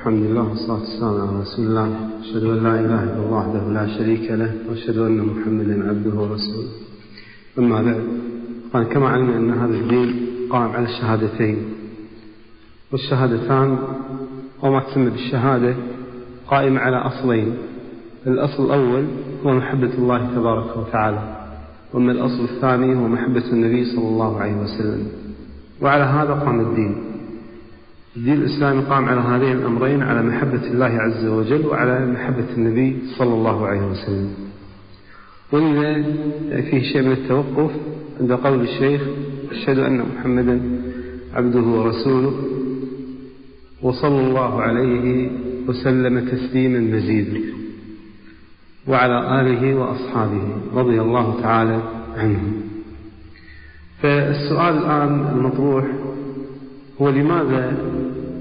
الحمد لله والصلاة والسلام على رسول الله. أشهد أن لا إله إلا الله وحده لا شريك له وأشهد أن محمدا عبده ورسوله. أما بعد قال كما علمنا أن هذا الدين قائم على الشهادتين. والشهادتان وما تسمى بالشهادة قائمة على أصلين الأصل الأول هو محبة الله تبارك وتعالى وأما الأصل الثاني هو محبة النبي صلى الله عليه وسلم. وعلى هذا قام الدين. الدين الإسلامي قام على هذين الأمرين على محبة الله عز وجل وعلى محبة النبي صلى الله عليه وسلم. ولذا فيه شيء من التوقف عند قول الشيخ أشهد أن محمدا عبده ورسوله وصلى الله عليه وسلم تسليما مزيدا وعلى آله وأصحابه رضي الله تعالى عنهم. فالسؤال الآن المطروح هو لماذا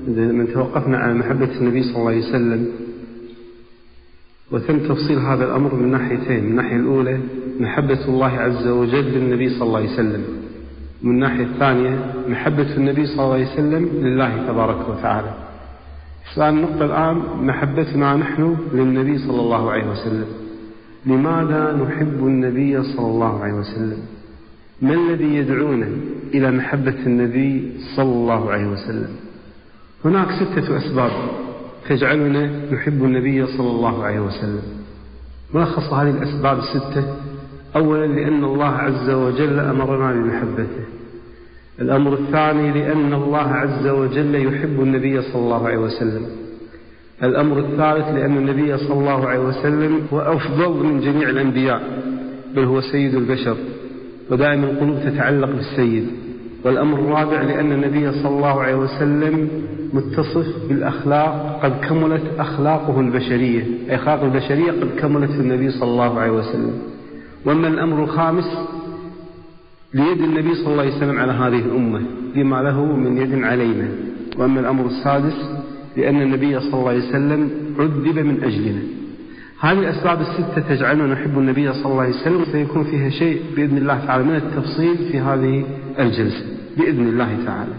من توقفنا على محبة النبي صلى الله عليه وسلم؟ وتم تفصيل هذا الأمر من ناحيتين من الناحية الأولى محبة الله عز وجل للنبي صلى الله عليه وسلم من الناحية الثانية محبة النبي صلى الله عليه وسلم لله تبارك وتعالى. سؤال النقطة الآن محبتنا نحن للنبي صلى الله عليه وسلم. لماذا نحب النبي صلى الله عليه وسلم؟ ما الذي يدعونا إلى محبة النبي صلى الله عليه وسلم. هناك ستة أسباب تجعلنا نحب النبي صلى الله عليه وسلم. ملخص هذه الأسباب الستة؟ أولا لأن الله عز وجل أمرنا بمحبته. الأمر الثاني لأن الله عز وجل يحب النبي صلى الله عليه وسلم. الأمر الثالث لأن النبي صلى الله عليه وسلم هو أفضل من جميع الأنبياء بل هو سيد البشر. ودائما القلوب تتعلق بالسيد. والأمر الرابع لأن النبي صلى الله عليه وسلم متصف بالأخلاق قد كملت أخلاقه البشرية. أي أخلاق البشرية قد كملت في النبي صلى الله عليه وسلم. وأما الأمر الخامس ليد النبي صلى الله عليه وسلم على هذه الأمة لما له من يد علينا. وأما الأمر السادس لأن النبي صلى الله عليه وسلم عذب من أجلنا. هذه الأسباب الستة تجعلنا نحب النبي صلى الله عليه وسلم سيكون فيها شيء بإذن الله تعالى من التفصيل في هذه الجلسة بإذن الله تعالى.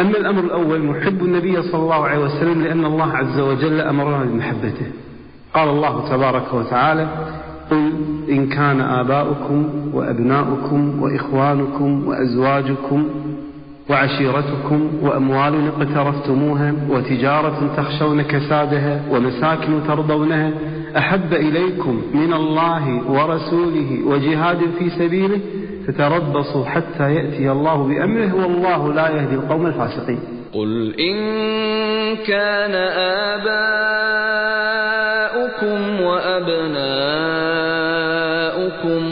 أما الأمر الأول نحب النبي صلى الله عليه وسلم لأن الله عز وجل أمرنا بمحبته. قال الله تبارك وتعالى قل إن كان آباؤكم وأبناؤكم وإخوانكم وأزواجكم وعشيرتكم وأموال اقترفتموها وتجارة تخشون كسادها ومساكن ترضونها أحب إليكم من الله ورسوله وجهاد في سبيله فتربصوا حتى يأتي الله بأمره والله لا يهدي القوم الفاسقين. قل إن كان آباؤكم وأبناؤكم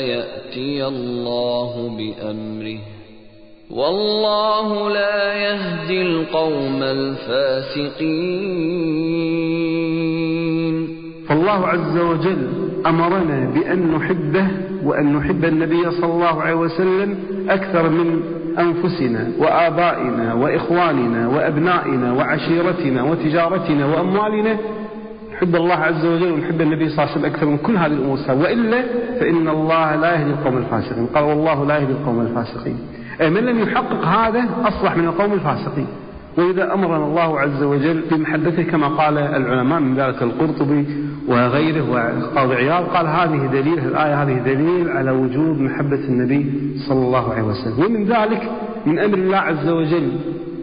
يأتي الله بأمره. والله لا يهدي القوم الفاسقين. فالله عز وجل أمرنا بأن نحبه وأن نحب النبي صلى الله عليه وسلم أكثر من أنفسنا وآبائنا وإخواننا وأبنائنا وعشيرتنا وتجارتنا وأموالنا. نحب الله عز وجل ونحب النبي صلى الله عليه وسلم أكثر من كل هذه الأمور وإلا فإن الله لا يهدي القوم الفاسقين. قال والله لا يهدي القوم الفاسقين. من لم يحقق هذا أصلح من القوم الفاسقين. وإذا أمرنا الله عز وجل بمحبته كما قال العلماء من ذلك القرطبي وغيره وقاضي عياض قال هذه دليل الآية هذه دليل على وجوب محبة النبي صلى الله عليه وسلم. ومن ذلك من أمر الله عز وجل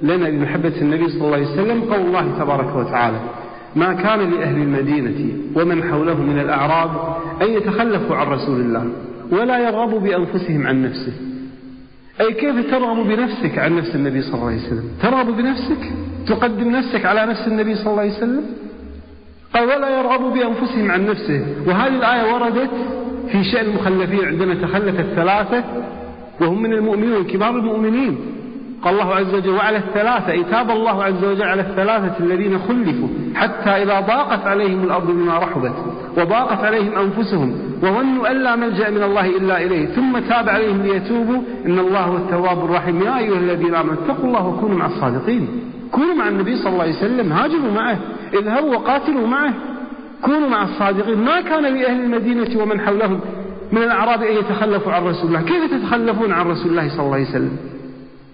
لنا بمحبة النبي صلى الله عليه وسلم قول الله تبارك وتعالى ما كان لأهل المدينة ومن حولهم من الأعراب أن يتخلفوا عن رسول الله ولا يرغبوا بأنفسهم عن نفسه. أي كيف ترغب بنفسك عن نفس النبي صلى الله عليه وسلم؟ ترغب بنفسك؟ تقدم نفسك على نفس النبي صلى الله عليه وسلم؟ قال ولا يرغبوا بأنفسهم عن نفسه. وهذه الآية وردت في شأن المخلفين عندما تخلف الثلاثة وهم من المؤمنين كبار المؤمنين. قال الله عز وجل وعلى الثلاثة أي تاب الله عز وجل على الثلاثة الذين خلفوا حتى إذا ضاقت عليهم الأرض بما رحبت وضاقت عليهم أنفسهم وظنوا أن لا ملجأ من الله إلا إليه ثم تاب عليهم ليتوبوا إن الله هو التواب الرحيم. يا أيها الذين آمنوا اتقوا الله وكونوا مع الصادقين. كونوا مع النبي صلى الله عليه وسلم هاجروا معه اذهبوا وقاتلوا معه. كونوا مع الصادقين. ما كان لأهل المدينة ومن حولهم من الأعراب أن يتخلفوا عن رسول الله. كيف تتخلفون عن رسول الله صلى الله عليه وسلم؟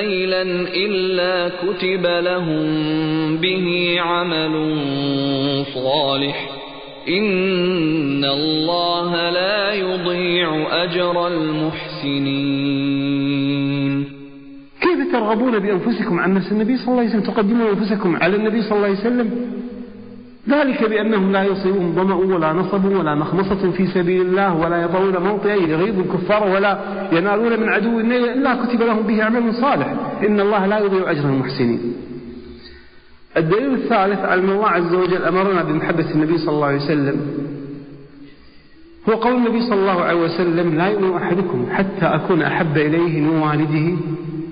نيلا إلا كتب لهم به عمل صالح. إن الله لا يضيع أجر المحسنين. كيف ترغبون بأنفسكم عن نفس النبي صلى الله عليه وسلم؟ تقدمون أنفسكم على النبي صلى الله عليه وسلم؟ ذلك بأنهم لا يصيبهم ظمأ ولا نصب ولا مخمصة في سبيل الله ولا يطعون موطئا يغيظ الكفار ولا ينالون من عدو إلا كتب لهم به عمل صالح. إن الله لا يضيع أجر المحسنين. الدليل الثالث على أن الله عز وجل أمرنا بمحبة النبي صلى الله عليه وسلم. هو قول النبي صلى الله عليه وسلم لا يؤمن أحدكم حتى أكون أحب إليه من والده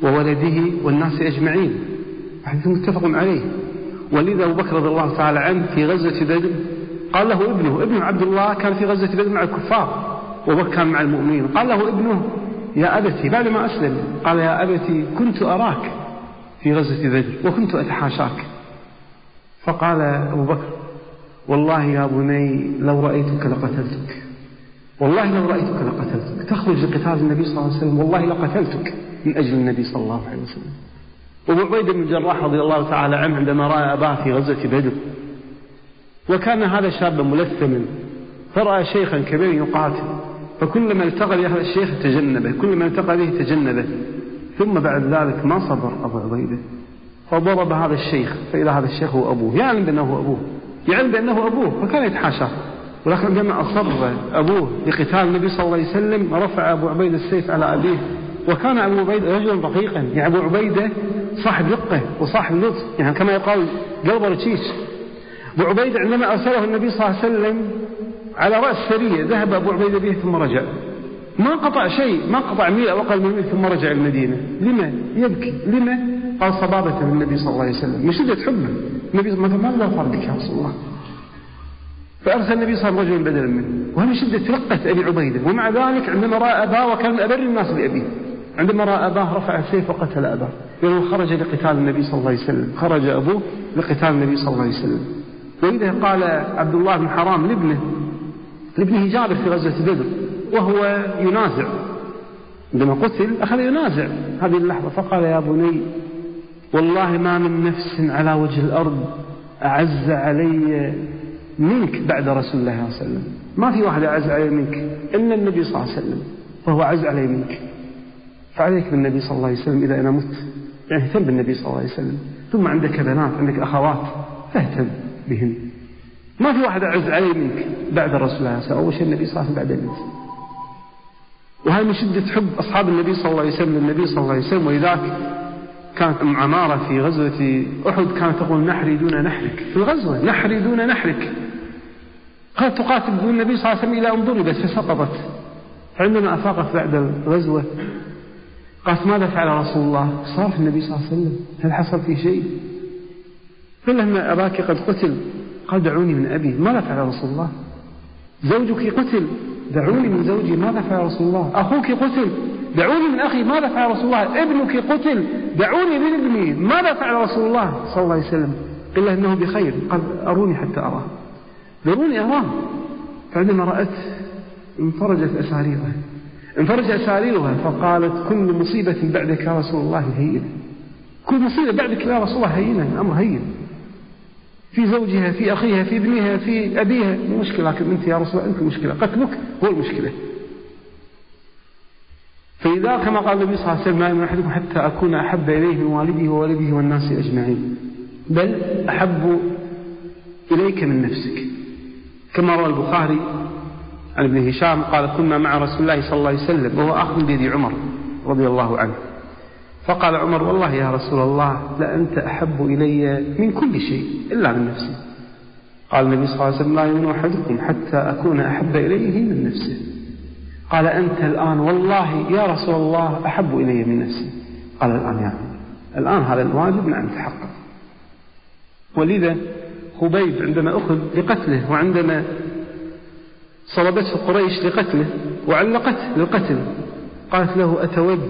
وولده والناس أجمعين. حديث متفق عليه. ولذا أبو بكر رضي الله تعالى عنه في غزوة بدر قال له ابنه ابن عبد الله كان في غزوة بدر مع الكفار وبكر كان مع المؤمنين. قال له ابنه يا أبتي بعد ما أسلم. قال يا أبتي كنت أراك في غزوة بدر وكنت أتحاشاك. فقال أبو بكر والله يا بني لو رأيتك لقتلتك. والله لو رأيتك لقتلتك. تخرج لقتال النبي صلى الله عليه وسلم والله لقتلتك من أجل النبي صلى الله عليه وسلم. وابو عبيده بن الجراح رضي الله تعالى عنه عندما رأى أباه في غزوة بدر وكان هذا شابا ملثما فرأى شيخا كبيرا يقاتل فكلما التقى به الشيخ تجنبه كلما التقى به تجنبه ثم بعد ذلك ما صبر أبو عبيدة فضرب هذا الشيخ فاذا هذا الشيخ هو أبوه يعلم بأنه هو أبوه يعلم بأنه أبوه فكان يتحاشاه ولكن عندما أصر أبوه لقتال النبي صلى الله عليه وسلم رفع أبو عبيدة السيف على أبيه وكان أبو عبيدة رجلا رقيقا يعني أبو عبيدة صاحب رقة وصاحب لطف. يعني كما يقال قلب رشيش أبو عبيدة عندما أرسله النبي صلى الله عليه وسلم على رأس سرية ذهب أبو عبيدة به ثم رجع. ما قطع شيء ما قطع ميل أو أقل من ميل ثم رجع المدينة. لما؟ يبكي. لما؟ قال صبابة بالنبي صلى الله عليه وسلم. من شدة حبه. النبي صلى الله عليه وسلم صار بك يا رسول الله. فأرسل النبي صلى الله عليه وسلم رجلا بدلا منه. وهذا شدة رقة أبي عبيدة. ومع ذلك عندما رأى أباه وكان من أبر الناس بأبيه عندما رأى أباه رفع السيف وقتل أباه. لأنه خرج لقتال النبي صلى الله عليه وسلم. خرج أبوه لقتال النبي صلى الله عليه وسلم. وإذا قال عبد الله بن حرام لابنه لابنه جابر في غزوة بدر وهو ينازع. عندما قتل أخذ ينازع. هذه اللحظة فقال يا بني والله ما من نفس على وجه الأرض أعز علي منك بعد رسول الله صلى الله عليه وسلم. ما في واحد أعز علي منك إلا النبي صلى الله عليه وسلم فهو أعز علي منك. فعليك بالنبي صلى الله عليه وسلم إذا أنا مت. يعني اهتم بالنبي صلى الله عليه وسلم. ثم عندك بنات عندك أخوات فاهتم بهن ما في واحد أعز علي منك بعد رسول الله صلى الله عليه وسلم. أول شيء النبي صلى الله عليه وسلم بعد الموت وهذه من شدة حب أصحاب النبي صلى الله عليه وسلم للنبي صلى الله عليه وسلم. ولذلك كانت أم عمارة في غزوة أحد كانت تقول نحري دون نحرك. في الغزوة نحري دون نحرك. قالت تقاتل دون النبي صلى الله عليه وسلم إلى أن ضربت فسقطت. فعندما أفاقت بعد الغزوة قالت ماذا فعل رسول الله؟ صار في النبي صلى الله عليه وسلم. هل حصل فيه شيء؟ قل أن أباك قد قتل قال دعوني من أبي. ماذا فعل رسول الله؟ زوجك قتل. دعوني من زوجي. ماذا فعل رسول الله؟ أخوك قتل. دعوني من أخي. ماذا فعل رسول الله؟ ابنك قتل. دعوني من ابني. ماذا فعل رسول الله؟ صلى الله عليه وسلم. قل له إنه بخير. قال أروني حتى أراه. ذروني أراه؟ فعندما رأت انفرجت أساريرها انفرج أساريرها فقالت كل مصيبة بعدك يا رسول الله هينة كل مصيبة بعدك يا رسول الله هينة الأمر هين. في زوجها في أخيها في ابنها في أبيها. مشكلة لكن أنت يا رسول الله أنت المشكلة قتلك هو المشكلة. فإذا كما قال النبي صلى الله عليه وسلم أحدكم حتى أكون أحب إليه من والده وولده والناس أجمعين بل أحب إليك من نفسك. كما روى البخاري عن ابن هشام قال كنا مع رسول الله صلى الله عليه وسلم وهو أخذ بيد عمر رضي الله عنه. فقال عمر والله يا رسول الله لأنت أحب إلي من كل شيء إلا من نفسي. قال النبي صلى الله عليه وسلم لا يؤمن أحدكم حتى أكون أحب إليه من نفسه. قال أنت الآن والله يا رسول الله أحب إلي من نفسي. قال الآن يا عمر الآن هذا الواجب نعم تحقق. ولذا خبيب عندما أخذ لقتله وعندما صلبته قريش لقتله وعلقته للقتل. قالت له أتود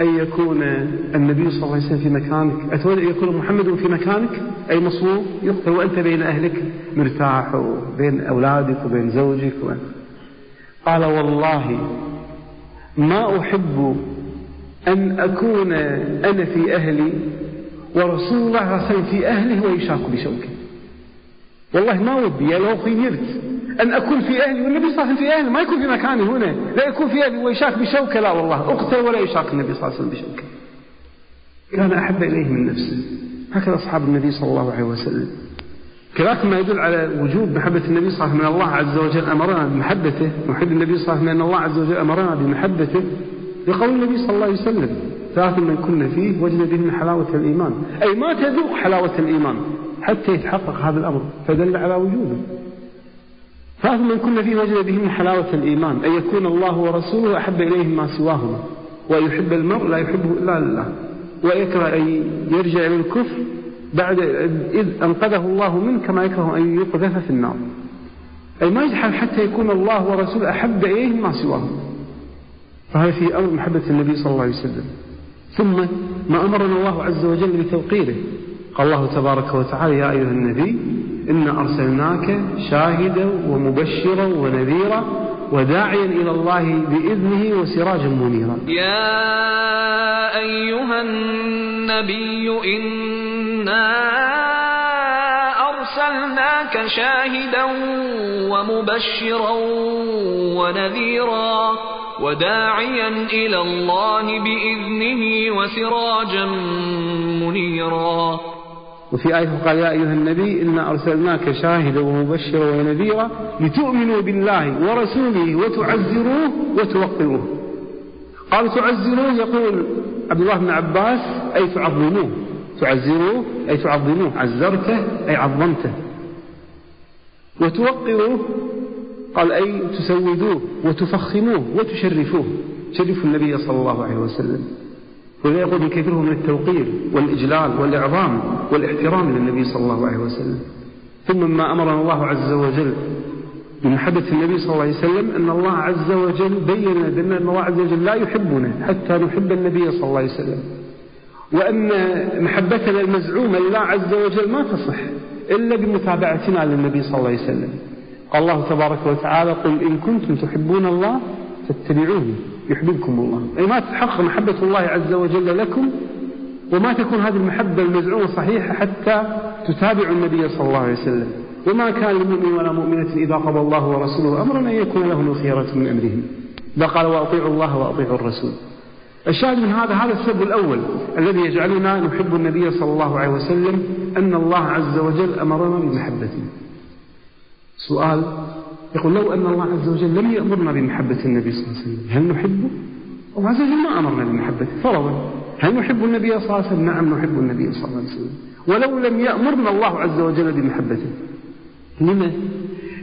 أن يكون النبي صلى الله عليه وسلم في مكانك؟ أتود أن يكون محمد في مكانك؟ أي مصلوب؟ يقتل وأنت بين أهلك مرتاح وبين أولادك وبين زوجك و... قال والله ما أحب أن أكون أنا في أهلي ورسول الله صلى الله عليه وسلم في أهله ويشاك بشوكة. والله ما ودي لو خيرت أن أكون في أهلي والنبي صلى الله عليه وسلم في أهلي ما يكون في مكاني هنا. لا يكون في أهلي ويشاك بشوكة لا والله. أقتل ولا يشاك النبي صلى الله عليه وسلم بشوكة. كان أحب إليه من نفسه هكذا أصحاب النبي صلى الله عليه وسلم. كذلك ما يدل على وجوب محبة النبي صلى الله عليه وسلم. من الله عز وجل أمرنا بمحبته. نحب النبي صلى الله عليه وسلم أن الله عز وجل أمرنا بمحبته. لقول النبي صلى الله عليه وسلم ثلاث من كنا فيه وجد بهن حلاوة الإيمان. أي ما تذوق حلاوة الإيمان حتى يتحقق هذا الأمر. فدل على وجوده ثلاث من كنا فيه وجد بهن حلاوة الإيمان أن يكون الله ورسوله أحب إليه ما سواهما وأن يحب المرء لا يحبه إلا لله ويكره أن يرجع إلى الكفر بعد إذ أنقذه الله منه كما يكره أن يقذف في النار. أي ما يجحل حتى يكون الله ورسوله أحب إليه ما سواهما. فهذا في أمر محبة النبي صلى الله عليه وسلم. ثم ما أمرنا الله عز وجل بتوقيره. قال الله تبارك وتعالى يا أيها النبي إنا أرسلناك شاهدا ومبشرا ونذيرا وداعيا إلى الله بإذنه وسراجا منيرا. يا أيها النبي إنا أرسلناك شاهدا ومبشرا ونذيرا وداعيا إلى الله بإذنه وسراجا منيرا. وفي آية قال يا أيها النبي إنا أرسلناك شاهدا ومبشرا ونذيرا لتؤمنوا بالله ورسوله وتعزروه وتوقروه. قال تعزروه يقول عبد الله بن عباس أي تعظموه. تعزروه أي تعظموه. عزرته أي عظمته. وتوقروه. قال أي تسودوه وتفخموه وتشرفوه. شرفوا النبي صلى الله عليه وسلم. ولا يقول كثيره من التوقير والإجلال والإعظام والإحترام للنبي صلى الله عليه وسلم. ثم ما أمرنا الله عز وجل بمحبة النبي صلى الله عليه وسلم أن الله عز وجل بين لنا أن الله عز وجل لا يحبنا حتى نحب النبي صلى الله عليه وسلم. وأن محبتنا المزعومة لله عز وجل ما تصح إلا بمتابعتنا للنبي صلى الله عليه وسلم. قال الله تبارك وتعالى قل إن كنتم تحبون الله فاتبعوني. يحببكم الله. أي ما تتحقق محبة الله عز وجل لكم وما تكون هذه المحبة المزعومة صحيحة حتى تتابعوا النبي صلى الله عليه وسلم. وما كان لمؤمن ولا مؤمنة إذا قضى الله ورسوله أمرا أن يكون لهم الخيرة من أمرهم. إذا قال وأطيعوا الله وأطيعوا الرسول. الشاهد من هذا هذا السبب الأول الذي يجعلنا نحب النبي صلى الله عليه وسلم أن الله عز وجل أمرنا بمحبته. سؤال يقول لو أن الله عز وجل لم يأمرنا بمحبة النبي صلى الله عليه وسلم هل نحبه؟ الله عز وجل ما أمرنا بمحبته فرضا. هل نحب النبي صلى الله عليه وسلم؟ نعم نحب النبي صلى الله عليه وسلم. ولو لم يأمرنا الله عز وجل بمحبته. لما؟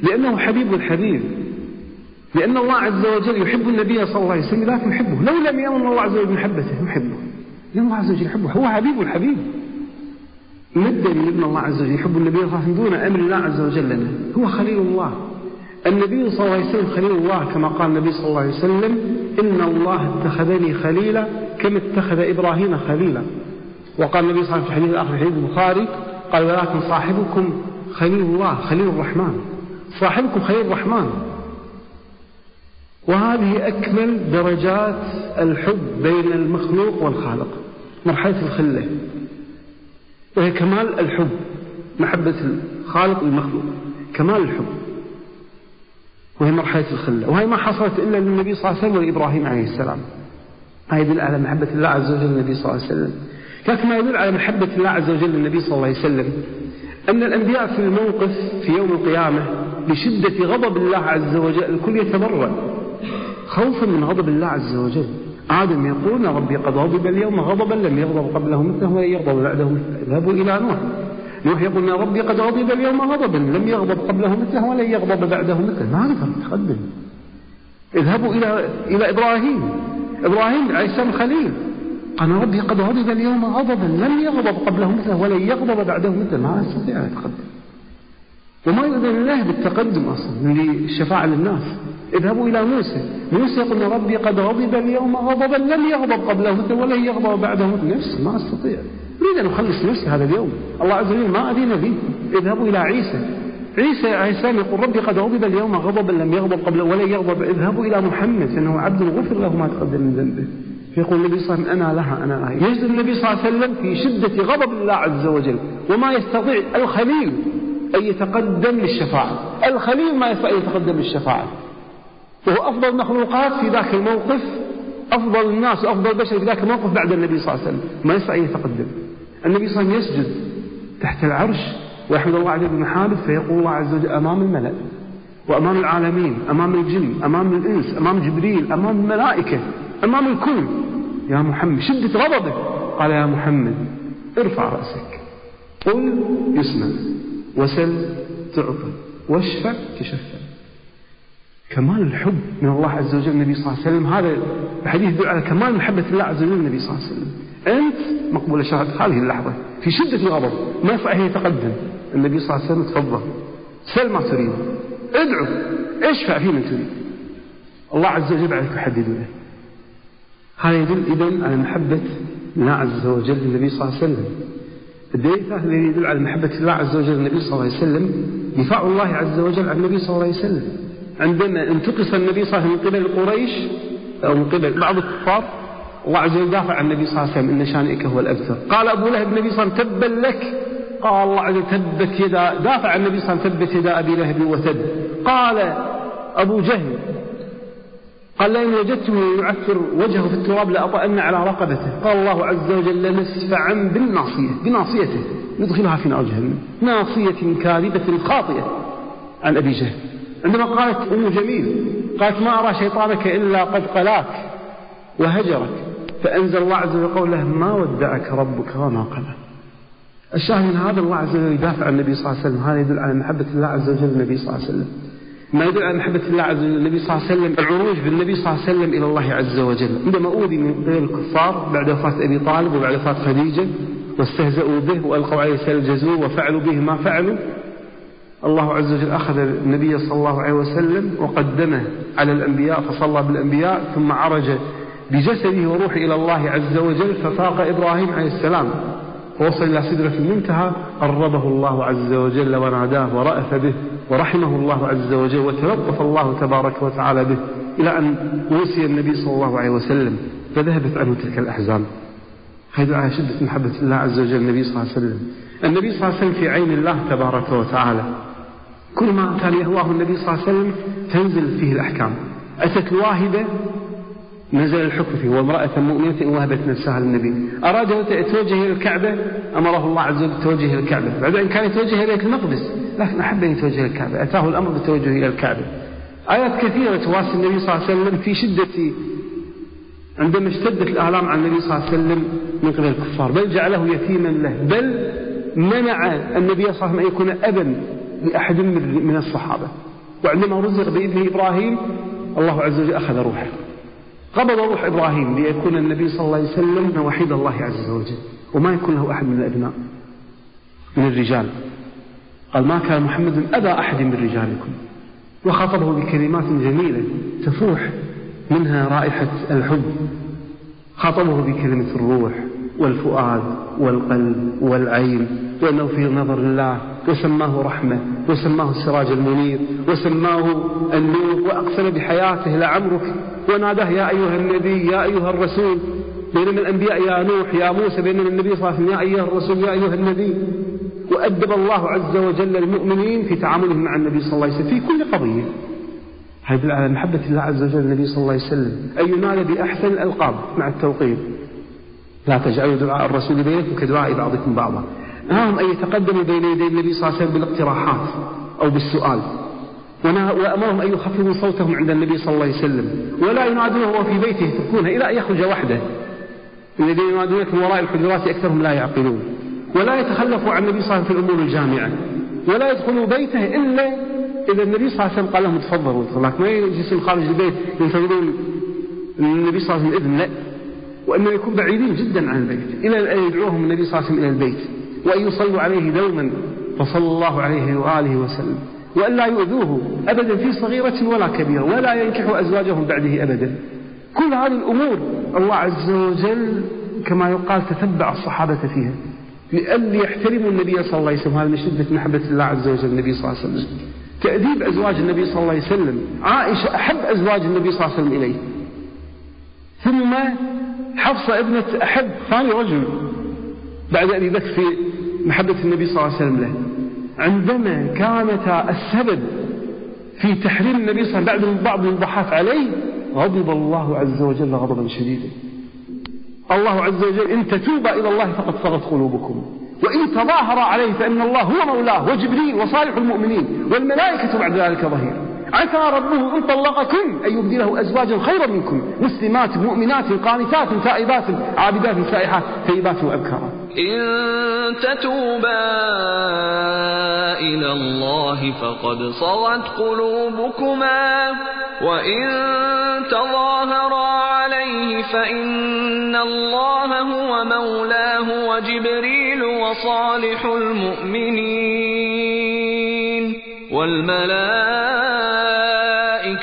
لأنه حبيب الحبيب لأن الله عز وجل يحب النبي صلى الله عليه وسلم لكن يحبه لو لم يأمر الله عز وجل بمحبته نحبه. لأن الله عز وجل يحبه. هو حبيب الحبيب ما الدليل أن الله عز وجل يحب النبي صلى الله عليه وسلم دون أمر الله عز وجل لنا؟ هو خليل الله. النبي صلى الله عليه وسلم خليل الله كما قال النبي صلى الله عليه وسلم إن الله اتخذني خليلا كما اتخذ إبراهيم خليلا. وقال النبي صلى الله عليه وسلم في حديث في حديث البخاري قال ولكن صاحبكم خليل الله خليل الرحمن. صاحبكم خليل الرحمن. وهذه أكمل درجات الحب بين المخلوق والخالق. مرحلة الخلة. وهي كمال الحب محبة الخالق المخلوق كمال الحب. وهي مرحلة الخلة. وهي ما حصلت إلا للنبي صلى الله عليه وسلم وإبراهيم عليه السلام. هذا يدل على محبة الله عز وجل للنبي صلى الله عليه وسلم. كما يدل على محبة الله عز وجل للنبي صلى الله عليه وسلم أن الأنبياء في الموقف في يوم القيامة بشدة غضب الله عز وجل الكل يتبرأ. خوفا من غضب الله عز وجل. آدم يقول ربي قد غضب اليوم غضبا لم يغضب قبله مثله ولن يغضب بعده اذهبوا إلى نوح. نوح يقول ربي قد غضب اليوم غضبا لم يغضب قبله مثله ولن يغضب بعده مثله. ما نقدر نتقدم اذهبوا إلى إلى إبراهيم. إبراهيم عليه السلام الخليل قال ربي قد غضب اليوم غضبا لم يغضب قبله مثله ولن يغضب بعده مثله. ما استطيع أن أتقدم وما يؤذن الله بالتقدم أصلا للشفاعة للناس. اذهبوا إلى موسى. موسى يقول ربي قد غضب اليوم غضبا لم يغضب قبله ولن يغضب بعده نفسي ما أستطيع. أريد أن أخلص نفسي هذا اليوم. الله عز وجل ما أذن لي. اذهبوا إلى عيسى. عيسى السلام يقول ربي قد غضب اليوم غضبا لم يغضب قبله ولن يغضب. اذهبوا إلى محمد فإنه عبد غفر له ما تقدم من ذنبه. فيقول النبي صلى الله عليه وسلم أنا لها أنا لها. يجد النبي صلى الله عليه وسلم في شدة غضب الله عز وجل. وما يستطيع الخليل أن يتقدم للشفاعة. الخليل ما يستطيع أن يتقدم للشفاعة. وهو أفضل المخلوقات في ذاك الموقف أفضل الناس وأفضل البشر في ذاك الموقف بعد النبي صلى الله عليه وسلم. ما يستطيع أن يتقدم. النبي صلى الله عليه وسلم يسجد تحت العرش ويحمد الله عليه بمحامد فيقول الله عز وجل أمام الملأ وأمام العالمين أمام الجن أمام الإنس أمام جبريل أمام الملائكة أمام الكل. يا محمد شدة غضبه قال يا محمد ارفع رأسك. قل يسمع. وسل تعطى. واشفع تشفع. كمال الحب من الله عز وجل النبي صلى الله عليه وسلم. هذا الحديث يدل على كمال محبة الله عز وجل النبي صلى الله عليه وسلم. أنت مقبول شهادة هذه اللحظة في شدة الغضب. ما يصح يتقدم. النبي صلى الله عليه وسلم تفضل. سل ما تريد. ادعو. اشفع في من تريد. الله عز وجل عليك يحدد له هذا يدل إذن على محبة الله عز وجل للنبي صلى الله عليه وسلم. الدليل الثالث الذي يدل على محبة الله عز وجل للنبي صلى الله عليه وسلم دفاع الله عز وجل عن النبي صلى الله عليه وسلم. عندما انتقص النبي صلى الله عليه وسلم من قبل قريش أو من قبل بعض الكفار الله عز وجل دافع عن النبي صلى الله عليه وسلم إن شانئك هو الأبتر. قال أبو لهب النبي صلى الله عليه وسلم تبا لك. قال الله عز وجل تبت يدا دافع عن النبي صلى الله عليه وسلم تبت يدا أبي لهب وتب. قال أبو جهل قال لئن وجدته يعثر وجهه في التراب لأطأن على رقبته. قال الله عز وجل لنسفعا بالناصية بناصيته ندخلها في نار جهنم. ناصية كاذبة خاطئة. عن أبي جهل. عندما قالت أم جميل قالت ما أرى شيطانك إلا قد قلاك وهجرك فأنزل الله عز وجل قوله ما ودعك ربك وما قلى الشاهد من هذا الله عز وجل يدافع عن النبي صلى الله عليه وسلم هذا يدل على محبة الله عز وجل النبي صلى الله عليه وسلم. ما يدل على محبة الله عز وجل النبي صلى الله عليه وسلم العروج بالنبي صلى الله عليه وسلم إلى الله عز وجل. عندما أوذي من قبل الكفار بعد وفاة أبي طالب وبعد وفاة خديجة واستهزأوا به وألقوا عليه سيل الجزور وفعلوا به ما فعلوا الله عز وجل أخذ النبي صلى الله عليه وسلم وقدمه على الأنبياء فصلى بالأنبياء ثم عرج بجسده وروحه إلى الله عز وجل ففاق إبراهيم عليه السلام. ووصل إلى سدرة المنتهى قربه الله عز وجل وناداه ورأف به ورحمه الله عز وجل وتلطف الله تبارك وتعالى به إلى أن وصي النبي صلى الله عليه وسلم فذهبت عنه تلك الأحزان. هذا على شدة محبة الله عز وجل النبي صلى الله عليه وسلم. النبي صلى الله عليه وسلم في عين الله تبارك وتعالى. كل ما كان يهواه النبي صلى الله عليه وسلم تنزل فيه الأحكام. أتت الواهبة نزل الحكم فيه. وامرأة مؤمنة وهبت نفسها للنبي. أراد أن يتوجه إلى الكعبة؟ أمره الله عز وجل بالتوجه إلى الكعبة. بعدين كان يتوجه إلى بيت المقدس لكن أحب أن يتوجه إلى الكعبة. أتاه الأمر بالتوجه إلى الكعبة. آيات كثيرة تواسي النبي صلى الله عليه وسلم في شدة عندما اشتدت الآلام عن النبي صلى الله عليه وسلم من قبل الكفار. بل جعله يتيما له. بل منع النبي صلى الله عليه وسلم أن يكون أبا لأحد من الصحابة. وعندما رزق بإذن إبراهيم الله عز وجل أخذ روحه. قبض روح إبراهيم ليكون النبي صلى الله عليه وسلم وحيد الله عز وجل وما يكون له أحد من الأبناء من الرجال. قال ما كان محمد أبا أحد من رجالكم. وخاطبه بكلمات جميلة تفوح منها رائحة الحب. خاطبه بكلمة الروح والفؤاد والقلب والعين وأنه في نظر الله وسماه رحمة وسماه السراج المنير وسماه النور وأقسم بحياته لعمرك. وناداه يا أيها النبي يا أيها الرسول بينما الأنبياء يا نوح يا موسى بينما النبي صلى الله عليه وسلم يا أيها الرسول يا أيها النبي. وأدب الله عز وجل المؤمنين في تعاملهم مع النبي صلى الله عليه وسلم في كل قضية. هذا على محبة الله عز وجل النبي صلى الله عليه وسلم أن ينال بأحسن الألقاب مع التوقير. لا تجعلوا دعاء الرسول بينكم كدعاء بعضكم بعضا. نهاهم أن يتقدموا بين يدي النبي صلى الله عليه وسلم بالاقتراحات أو بالسؤال. وأمرهم أن يخفضوا صوتهم عند النبي صلى الله عليه وسلم. ولا ينادونه وهو في بيته يتركونه إلى أن يخرج وحده. الذين ينادونك من وراء الحجرات أكثرهم لا يعقلون. ولا يتخلفوا عن النبي صلى الله عليه وسلم في الأمور الجامعة. ولا يدخلوا بيته إلا إذا النبي صلى الله عليه وسلم قال لهم تفضلوا. ما يجلسون خارج البيت ينتظرون النبي صلى الله عليه وسلم إذن لا. وأنه يكون بعيدين جدا عن البيت. إلى أن يدعوهم النبي صلى الله عليه وسلم إلى البيت. وأن يصلوا عليه دوما فصلى الله عليه وآله وسلم. وأن لا يؤذوه أبدا في صغيرة ولا كبيرة ولا ينكحوا أزواجهم بعده أبدا. كل هذه الأمور الله عز وجل كما يقال تتبع الصحابة فيها. لأن يحترموا النبي صلى الله عليه وسلم. هذا من شدة محبة الله عز وجل النبي صلى الله عليه وسلم. تأديب أزواج النبي صلى الله عليه وسلم. عائشة أحب أزواج النبي صلى الله عليه وسلم إليه. ثم حفصة ابنة أحب ثاني رجل بعد أبي بكر في محبة النبي صلى الله عليه وسلم له. عندما كانتا السبب في تحريم النبي صلى الله عليه وسلم بعد بعض الضحاف عليه غضب الله عز وجل غضبا شديدا. الله عز وجل إن تتوبا إلى الله فقد صغت قلوبكم. وإن تظاهر عليه فإن الله هو مولاه وجبريل وصالح المؤمنين والملائكة بعد ذلك ظهير. عسى ربه إن طلقكم أن يبدله أزواجا خيرا منكم مسلمات مؤمنات قانتات تائبات عابدات سائحات ثيبات وأبكارا إن تتوبا إلى الله فقد صغت قلوبكما وإن تظاهرا عليه فإن الله هو مولاه وجبريل وصالح المؤمنين والملائكة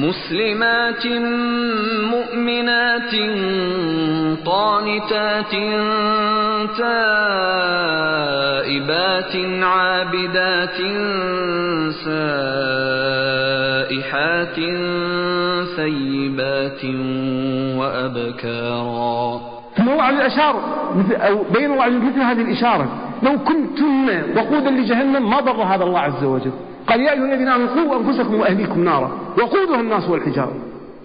مسلمات مؤمنات قانتات تائبات عابدات سائحات ثيبات وأبكارا. ثم وعد الأشار أو بين وعد مثل هذه الإشارة. لو كنتن وقودا لجهنم ما ضر هذا الله عز وجل. قال يا أيها الذين آمنوا قوا أنفسكم وأهليكم نارا وقودها الناس والحجارة.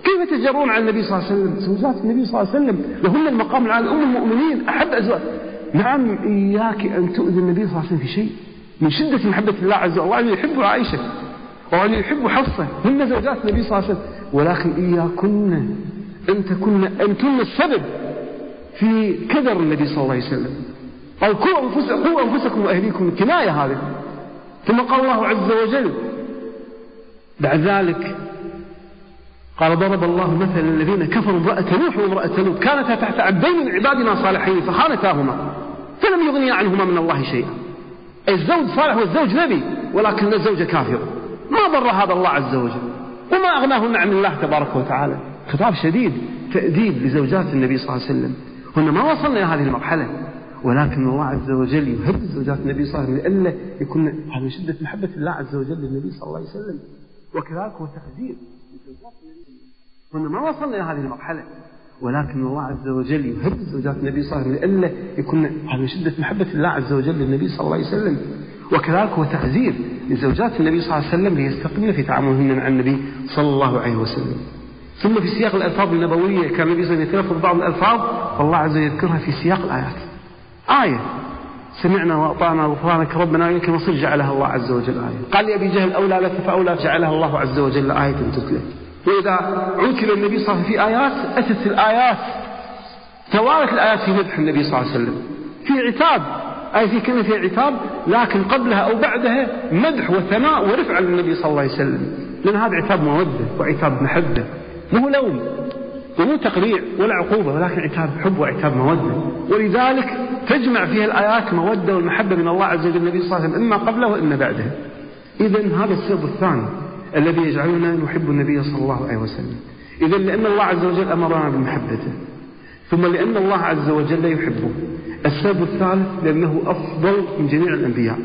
كيف تجرون عن النبي صلى الله عليه وسلم؟ زوجات النبي صلى الله عليه وسلم لهن المقام العالي أم المؤمنين أحب أزواج. نعم إياك أن تؤذي النبي صلى الله عليه وسلم في شيء. من شدة محبة الله عز وجل الله يحب عائشة والله يحب حفصة. هن زوجات النبي صلى الله عليه وسلم. ولكن إياكن أن تكن أنتن السبب في كدر النبي صلى الله عليه وسلم. قال قوا أنفسكم, أنفسكم وأهليكم كناية هذه. ثم قال الله عز وجل بعد ذلك قال ضرب الله مثلا الذين كفروا امرأة نوح وامرأة لوط كانتا تحت عبدين من عبادنا صالحين فخانتاهما فلم يغنيا عنهما من الله شيئا. الزوج صالح والزوج نبي ولكن الزوجة كافرة ما ضر هذا الله عز وجل. وما أغناهن عن الله تبارك وتعالى. خطاب شديد تأديب لزوجات النبي صلى الله عليه وسلم. هنا ما وصلنا إلى هذه المرحلة. ولكن الله عز وجل يهدد زوجات النبي صلى الله عليه وسلم لألا يكون هذا من شدة محبة الله عز وجل للنبي صلى الله عليه وسلم. وكذلك هو تخزير هنا ما وصلنا إلى هذه المرحلة. ولكن الله عز وجل يهدد زوجات النبي صلى الله عليه وسلم لألا يكون هذا من شدة محبة الله عز وجل للنبي صلى الله عليه وسلم. وكذلك هو تخزير لزوجات النبي صلى الله عليه وسلم ليستقمن في تعاملهن مع النبي صلى الله عليه وسلم. ثم في سياق الألفاظ النبوية كان النبي صلى الله عليه وسلم يتلفظ بعض الألفاظ فالله عز وجل يذكرها في سياق الآيات. آية. سمعنا وأطعنا غفرانك ربنا إليك المصير جعلها الله عز وجل آية. قال لأبي جهل أولى لك فأولى. جعلها الله عز وجل آية تتلى وإذا عُتل النبي صلى الله عليه وسلم في آيات أتت الآيات. توالت الآيات في مدح النبي صلى الله عليه وسلم. في عتاب. أي في كلمة في عتاب لكن قبلها أو بعدها مدح وثناء ورفع للنبي صلى الله عليه وسلم. لأن هذا عتاب مودة وعتاب محبة. مو لوم. ومو تقريع ولا عقوبة ولكن عتاب حب وعتاب مودة. ولذلك تجمع فيها الآيات مودة والمحبة من الله عز وجل النبي صلى الله عليه وسلم إما قبله وإما بعده. إذا هذا السبب الثاني الذي يجعلنا نحب النبي صلى الله عليه وسلم. إذا لأن الله عز وجل أمرنا بمحبته ثم لأن الله عز وجل يحبه. السبب الثالث لأنه أفضل من جميع الأنبياء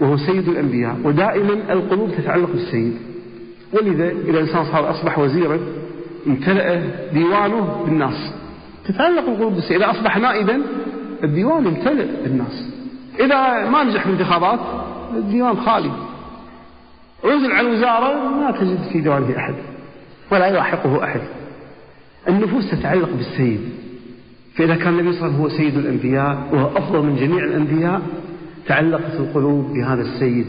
وهو سيد الأنبياء ودائما القلوب تتعلق بالسيد. ولذا إذا الإنسان صار أصبح وزيرا امتلأ ديوانه بالناس. تتعلق القلوب بالسيد إذا أصبح نائبا الديوان يمتلئ بالناس. إذا ما نجح في الانتخابات الديوان خالي. عزل عن وزارة ما تجد في ديوانه أحد ولا يلاحقه أحد. النفوس تتعلق بالسيد. فإذا كان النبي صلى الله عليه وسلم هو سيد الأنبياء وهو أفضل من جميع الأنبياء تعلقت القلوب بهذا السيد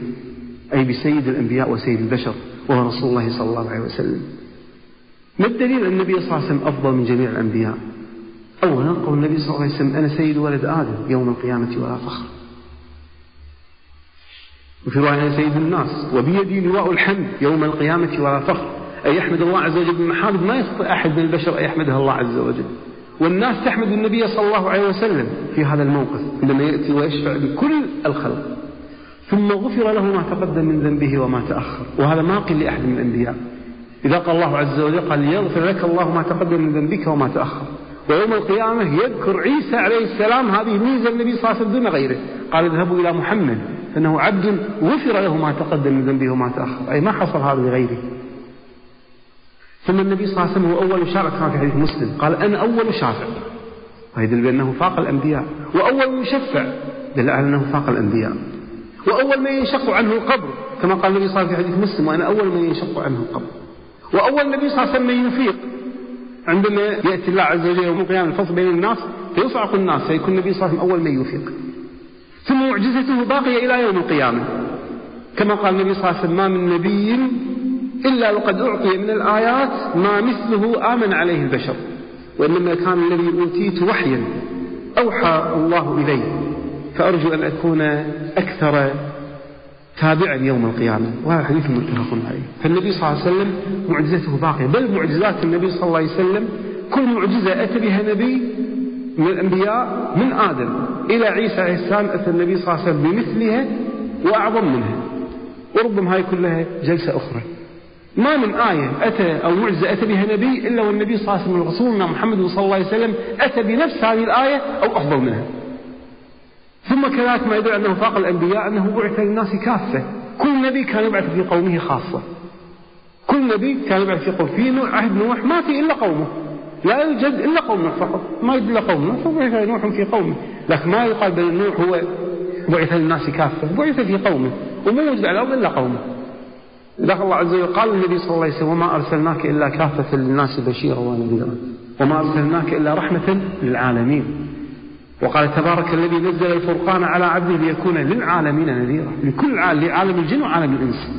أي بسيد الأنبياء وسيد البشر وهو رسول الله صلى الله عليه وسلم. ما الدليل أن النبي صلى الله عليه وسلم أفضل من جميع الأنبياء؟ أولا قول النبي صلى الله عليه وسلم أنا سيد ولد آدم يوم القيامة ولا فخر. وفي رواية أنا سيد الناس وبيدي لواء الحمد يوم القيامة ولا فخر. أي يحمد الله عز وجل بمحامد ما يستطيع أحد من البشر أن يحمدها الله عز وجل. والناس تحمد النبي صلى الله عليه وسلم في هذا الموقف عندما يأتي ويشفع بكل الخلق. ثم غفر له ما تقدم من ذنبه وما تأخر. وهذا ما قيل لأحد من الأنبياء. إذا قال الله عز وجل قال ليغفر لك الله ما تقدم من ذنبك وما تأخر. ويوم القيامة يذكر عيسى عليه السلام هذه ميزة النبي صلى الله عليه وسلم دون غيره. قال اذهبوا إلى محمد فإنه عبد غفر له ما تقدم من ذنبه وما تأخر. أي ما حصل هذا لغيره. ثم النبي صلى الله عليه وسلم هو أول شافع كما في حديث مسلم. قال أنا أول شافع ويدل بأنه فاق الأنبياء. وأول مشفع دل على أنه فاق الأنبياء. وأول من ينشق عنه القبر كما قال النبي صلى الله عليه وسلم في حديث مسلم وأنا أول من ينشق عنه القبر. وأول النبي صلى الله عليه وسلم يفيق. عندما يأتي الله عز وجل يوم القيامة الفصل بين الناس فيصعق الناس فيكون النبي صلى الله عليه وسلم أول من يفيق. ثم معجزته باقية إلى يوم القيامة. كما قال النبي صلى الله عليه وسلم ما من نبي إلا وقد أعطي من الآيات ما مثله آمن عليه البشر. وإنما كان الذي أوتيت وحيا أوحى الله إلي فأرجو أن أكون أكثر تابعا يوم القيامة. وهذا حديث متفق عليه. فالنبي صلى الله عليه وسلم معجزته باقية. بل معجزات النبي صلى الله عليه وسلم كل معجزة أتى بها نبي من الأنبياء من آدم إلى عيسى عليه السلام أتى النبي صلى الله عليه وسلم بمثلها وأعظم منها. وربما هاي كلها جلسة أخرى. ما من آية أتى أو معجزة أتى بها نبي إلا والنبي صلى الله عليه وسلم رسولنا محمد صلى الله عليه وسلم أتى بنفس هذه الآية أو أفضل منها. ثم كذلك ما يدل أنه فاق الأنبياء أنه بعث للناس كافة. كل نبي كان يبعث في قومه خاصة. كل نبي كان يبعث في قومه. في عهد نوح ما في إلا قومه. لا يوجد إلا قوم نوح فقط. ما يوجد إلا قوم نوح فبعث نوح في قومه. لكن ما يقال بأن نوح هو بعث للناس كافة. بعث في قومه. وما يوجد على الأرض إلا قومه. لذلك الله عز وجل قال للنبي صلى الله عليه وسلم وما أرسلناك إلا كافة للناس بشيرا ونذيرا. وما أرسلناك إلا رحمة للعالمين. وقال تبارك الذي نزل الفرقان على عبده ليكون للعالمين نذيرا. لكل عالم لعالم الجن وعالم الإنس.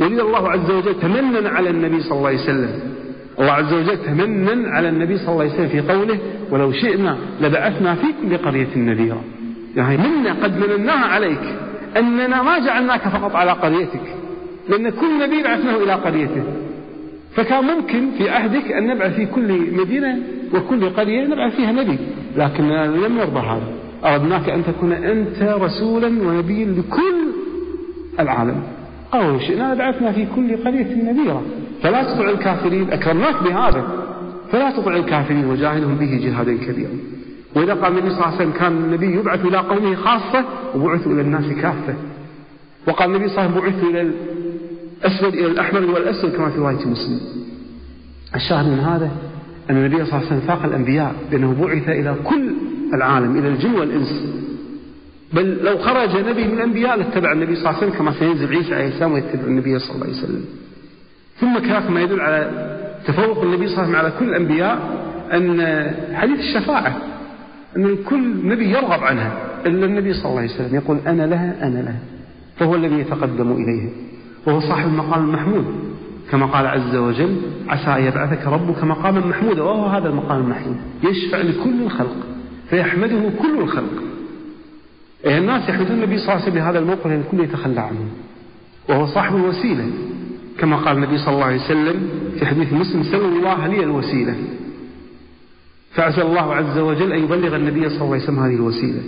ولذا الله عز وجل تمنن على النبي صلى الله عليه وسلم. الله عز وجل تمنن على النبي صلى الله عليه وسلم في قوله ولو شئنا لبعثنا في كل قرية نذيرا يعني منا قد منناها عليك. أننا ما جعلناك فقط على قريتك. لأن كل نبي بعثناه إلى قريته. فكان ممكن في عهدك أن نبعث في كل مدينة وكل قرية نبعث فيها نبي. لكن لم نرضى هذا. أردناك أن تكون أنت رسولا ونبيا لكل العالم. قالوا شئنا بعثنا في كل قرية نذيرا فلا تطع الكافرين. أكرمناك بهذا. فلا تطع الكافرين وجاهدهم به جهادا كبيرا. وإذا قال النبي صلى الله عليه وسلم كان النبي يبعث إلى قومه خاصة وبعث إلى الناس كافة. وقال النبي صلى الله عليه وسلم بعث إلى الأسود إلى الأحمر والأسود كما في رواية مسلم. الشاهد من هذا أن النبي صلى الله عليه وسلم فاق الأنبياء بأنه بعث إلى كل العالم إلى الجن والإنس. بل لو خرج نبي من الأنبياء لاتبع النبي صلى الله عليه وسلم كما سينزل عيسى عليه السلام ويتبع النبي صلى الله عليه وسلم. ثم كذلك ما يدل على تفوق النبي صلى الله عليه وسلم على كل الأنبياء أن حديث الشفاعة أن كل نبي يرغب عنها إلا النبي صلى الله عليه وسلم يقول أنا لها أنا لها فهو الذي يتقدم إليه وهو صاحب المقام المحمود. كما قال عز وجل عسى أن يبعثك ربك مقاما محمودا. وهو هذا المقام المحمود يشفع لكل الخلق فيحمده كل الخلق. أي الناس يحمدون النبي صلى الله عليه وسلم بهذا الموقف الذي الكل يتخلى عنه. وهو صاحب الوسيلة. كما قال النبي صلى الله عليه وسلم في حديث مسلم سلوا الله لي الوسيلة. فعسى الله عز وجل أن يبلغ النبي صلى الله عليه وسلم هذه الوسيلة.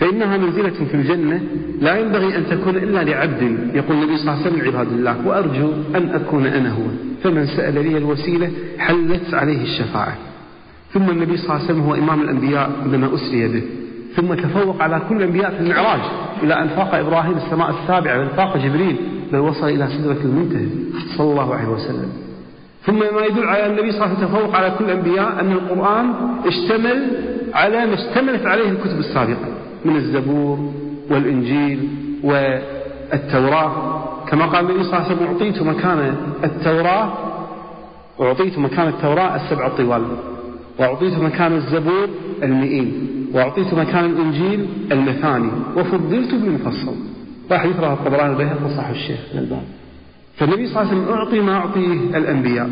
فإنها منزلة في الجنة لا ينبغي أن تكون إلا لعبد يقول النبي صلى الله عليه وسلم عباد الله وأرجو أن أكون أنا هو. فمن سأل لي الوسيلة حلت عليه الشفاعة. ثم النبي صلى الله عليه وسلم هو إمام الأنبياء عندما أسري به. ثم تفوق على كل الأنبياء في المعراج إلى أن فاق إبراهيم السماء السابعة بل فاق جبريل بل وصل إلى سدرة المنتهى صلى الله عليه وسلم. ثم ما يدل على النبي صلى الله عليه وسلم تفوق على كل الأنبياء أن القرآن اشتمل على ما اشتملت عليه الكتب السابقة. من الزبور والإنجيل والتوراة. كما قال النبي صلى الله عليه وسلم أعطيت مكان التوراة أعطيت مكان التوراة السبع الطوال وأعطيت مكان الزبور المئين وأعطيت مكان الإنجيل المثاني وفضلت بالمفصل واحد يقرأ الطبراني البيهقي صح الشيخ الألباني فالنبي صلى الله عليه وسلم أعطي ما أعطيه الأنبياء.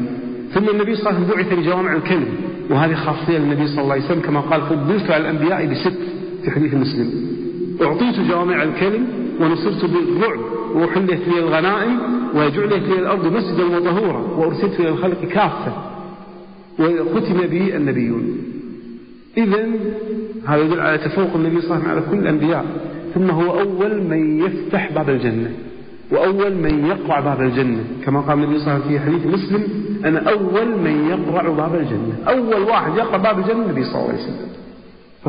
ثم النبي صلى الله عليه وسلم بعث بجوامع الكلم وهذه خاصية للنبي صلى الله عليه وسلم كما قال فضلت على الأنبياء بست. في حديث مسلم. أعطيت جوامع الكلم ونصرت بالرعب وحلت لي الغنائم وجعلت لي الأرض مسجدا وطهورا وأرسلت إلى الخلق كافة وختم بي النبيون. إذا هذا يدل على تفوق النبي صلى الله عليه وسلم على كل الأنبياء. ثم هو أول من يفتح باب الجنة وأول من يقرع باب الجنة. كما قال النبي صلى الله عليه وسلم في حديث مسلم أنا أول من يقرع باب الجنة. أول واحد يقرع باب الجنة النبي صلى الله عليه وسلم.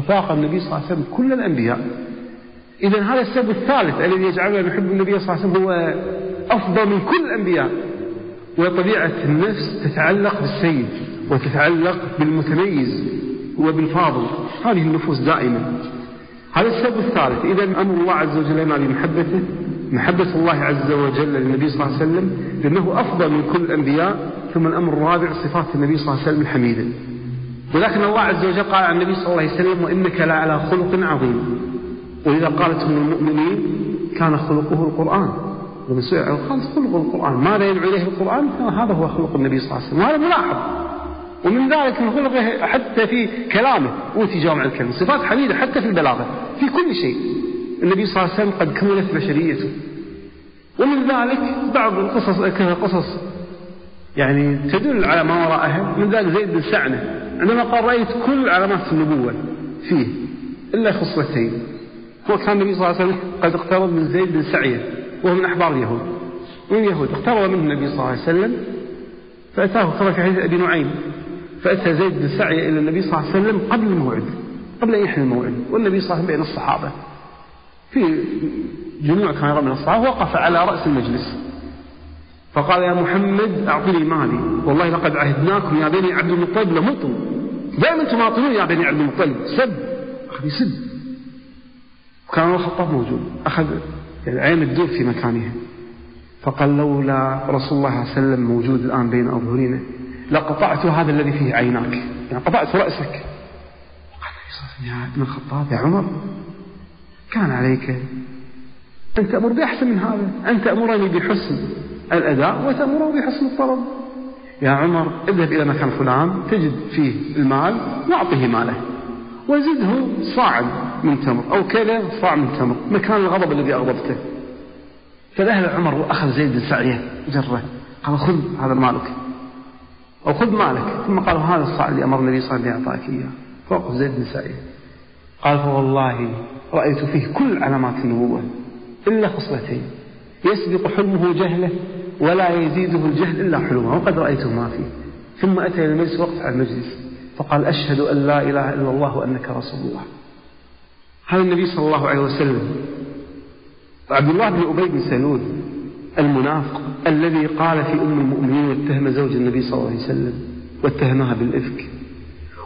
ففاق النبي صلى الله عليه وسلم كل الأنبياء. إذا هذا السبب الثالث الذي يجعلنا نحب النبي صلى الله عليه وسلم هو أفضل من كل الأنبياء وطبيعة النفس تتعلق بالسيد وتتعلق بالمتميز وبالفاضل. هذه النفوس دائما هذا السبب الثالث. إذا أمر الله عز وجل ما بمحبته محبة الله عز وجل للنبي صلى الله عليه وسلم لأنه أفضل من كل الأنبياء ثم الأمر الرابع صفات النبي صلى الله عليه وسلم الحميدة. ولكن الله عز وجل قال عن النبي صلى الله عليه وسلم وإنك لعلى خلق عظيم. وإذا قالت من المؤمنين كان خلقه القرآن. ومن سئل عن خلق القرآن. ماذا يدعو إليه القرآن؟ هذا هو خلق النبي صلى الله عليه وسلم. وهذا ملاحظ. ومن ذلك من خلقه حتى في كلامه. أوتي جامع الكلم صفات حميدة حتى في البلاغة. في كل شيء. النبي صلى الله عليه وسلم قد كملت بشريته. ومن ذلك بعض القصص قصص يعني تدل على ما وراءها. من ذلك زيد بن سعنة عندما قال رأيت كل علامات النبوة فيه إلا خصلتين. هو كان النبي صلى الله عليه وسلم قد اقترب من زيد بن سعية وهو من أحبار اليهود. من اليهود اقترب منه النبي صلى الله عليه وسلم فأتاه كما في حديث أبي نعيم فأتى زيد بن سعية إلى النبي صلى الله عليه وسلم قبل الموعد قبل أن يحل الموعد. والنبي صلى الله عليه وسلم بين الصحابة. في جموع كان يرى من الصحابة وقف على رأس المجلس. فقال يا محمد أعطني مالي. والله لقد عهدناكم يا بني عبد المطلب لمطل دائما تماطلون يا بني عبد المطلب. سب. أخذ يسب. وكان الخطاب موجود. أخذ يعني عين الدور في مكانها. فقال لولا رسول الله صلى الله عليه وسلم موجود الآن بين أظهرنا لقطعت هذا الذي فيه عيناك. يعني قطعت رأسك. قال يا ابن الخطاب يا عمر كان عليك. أن تأمر بأحسن من هذا. أن تأمرني بحسن. الأداء وتأمره بحسن الطلب. يا عمر اذهب إلى مكان فلان تجد فيه المال واعطه ماله. وزده صاعا من تمر أو كذا صاع من تمر مكان الغضب الذي أغضبته. فذهب عمر وأخذ زيد بن سعية جرة. قال خذ هذا مالك. أو خذ مالك. ثم قال هذا الصاع اللي أمر النبي صلى الله عليه وسلم بإعطائك إياه. فوقف زيد بن سعيد قال فوالله رأيت فيه كل علامات النبوة إلا خصلتين. يسبق حلمه جهله ولا يزيده الجهل إلا حلمه وقد رأيته ما فيه. ثم أتى إلى المجلس وقف على المجلس فقال أشهد أن لا إله إلا الله وأنك رسول الله. هذا النبي صلى الله عليه وسلم عبد الله بن أبي بن سلول المنافق الذي قال في أم المؤمنين واتهم زوج النبي صلى الله عليه وسلم واتهمها بالإفك.